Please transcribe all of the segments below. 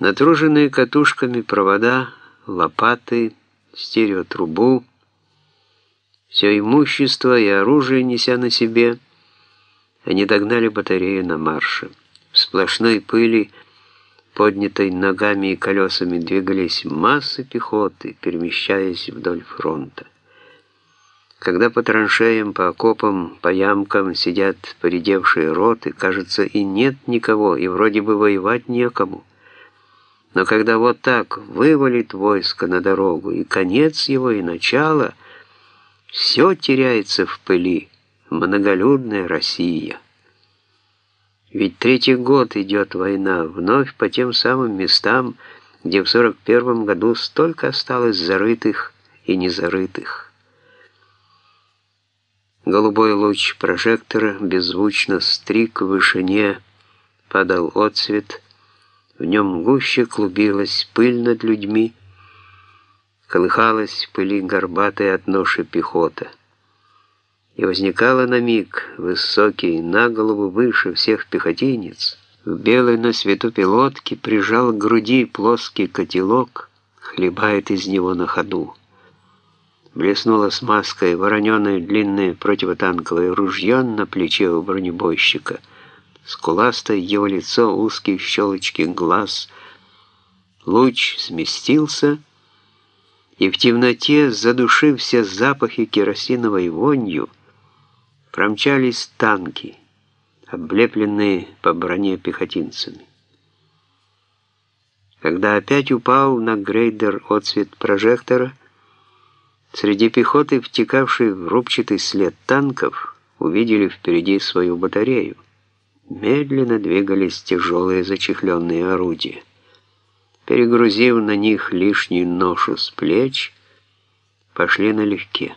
Натруженные катушками провода, лопаты, стереотрубу, все имущество и оружие неся на себе, они догнали батарею на марше. В сплошной пыли, поднятой ногами и колесами, двигались массы пехоты, перемещаясь вдоль фронта. Когда по траншеям, по окопам, по ямкам сидят поредевшие роты, кажется, и нет никого, и вроде бы воевать некому. Но когда вот так вывалит войско на дорогу, и конец его, и начало, все теряется в пыли, многолюдная Россия. Ведь третий год идет война, вновь по тем самым местам, где в 41 году столько осталось зарытых и незарытых. Голубой луч прожектора беззвучно стриг в вышине, падал отцвет, в нем гуще клубилась пыль над людьми, колыхалась пыли горбатая от ноши пехота. И возникала на миг высокий, на голову выше всех пехотинец, в белой на свету пилотке прижал к груди плоский котелок, хлебает из него на ходу. Блеснула смазкой вороненое длинное противотанковое ружье на плече у бронебойщика — скуластое его лицо, узкие щелочки глаз. Луч сместился, и в темноте, задушив все запахи керосиновой вонью, промчались танки, облепленные по броне пехотинцами. Когда опять упал на грейдер отсвет прожектора, среди пехоты, втекавшей в рубчатый след танков, увидели впереди свою батарею медленно двигались тяжелые зачехленные орудия. Перегрузив на них лишнюю ношу с плеч, пошли налегке.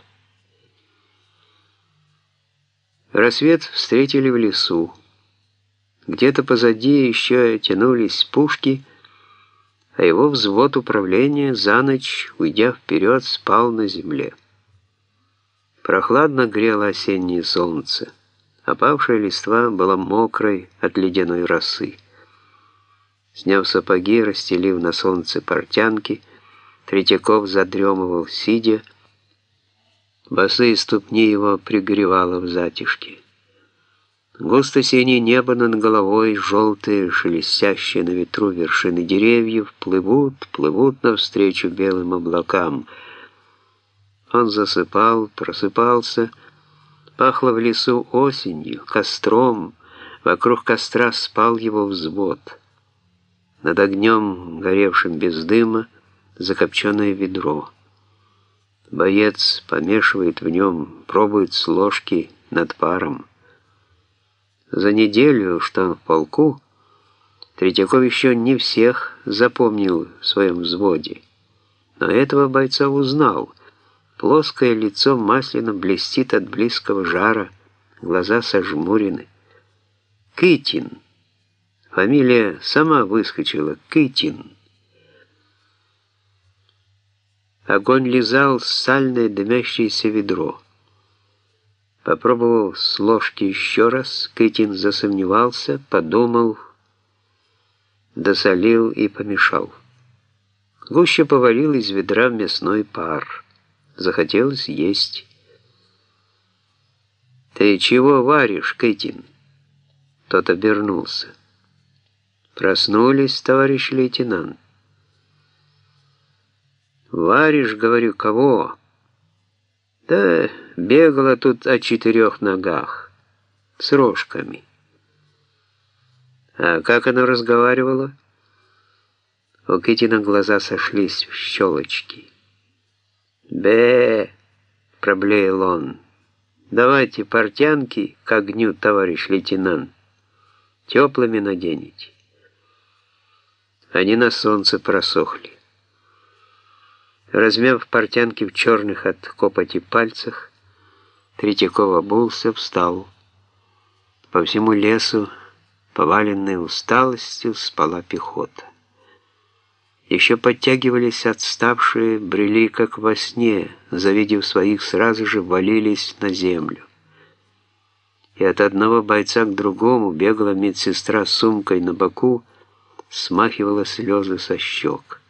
Рассвет встретили в лесу. Где-то позади еще тянулись пушки, а его взвод управления за ночь, уйдя вперед, спал на земле. Прохладно грело осеннее солнце. Опавшая листва была мокрой от ледяной росы. Сняв сапоги, расстелив на солнце портянки, Третьяков задремывал, сидя. Босые ступни его пригревало в затишке. Густо синее небо над головой, желтые, шелестящие на ветру вершины деревьев, плывут, плывут навстречу белым облакам. Он засыпал, просыпался, Пахло в лесу осенью, костром, вокруг костра спал его взвод. Над огнем, горевшим без дыма, закопченное ведро. Боец помешивает в нем, пробует с ложки над паром. За неделю, что в полку, Третьяков еще не всех запомнил в своем взводе, но этого бойца узнал — Плоское лицо масляно блестит от близкого жара, глаза сожмурены. Кытин. Фамилия сама выскочила. Кытин. Огонь лизал сальное дымящееся ведро. Попробовал с ложки еще раз, Кытин засомневался, подумал, досолил и помешал. Гуще повалил из ведра мясной пар. Захотелось есть. «Ты чего варишь, Кэтин?» Тот обернулся. «Проснулись, товарищ лейтенант?» «Варишь, говорю, кого?» «Да бегала тут о четырех ногах, с рожками». «А как она разговаривала?» У Китина глаза сошлись в щелочки. «Бе!» — проблеял он. «Давайте портянки к огню, товарищ лейтенант. Теплыми наденете». Они на солнце просохли. Размяв портянки в черных от копоти пальцах, Третьяков обулся, встал. По всему лесу, поваленной усталостью, спала пехота. Еще подтягивались отставшие, брели как во сне, завидев своих, сразу же валились на землю. И от одного бойца к другому бегала медсестра с сумкой на боку, смахивала слезы со щек.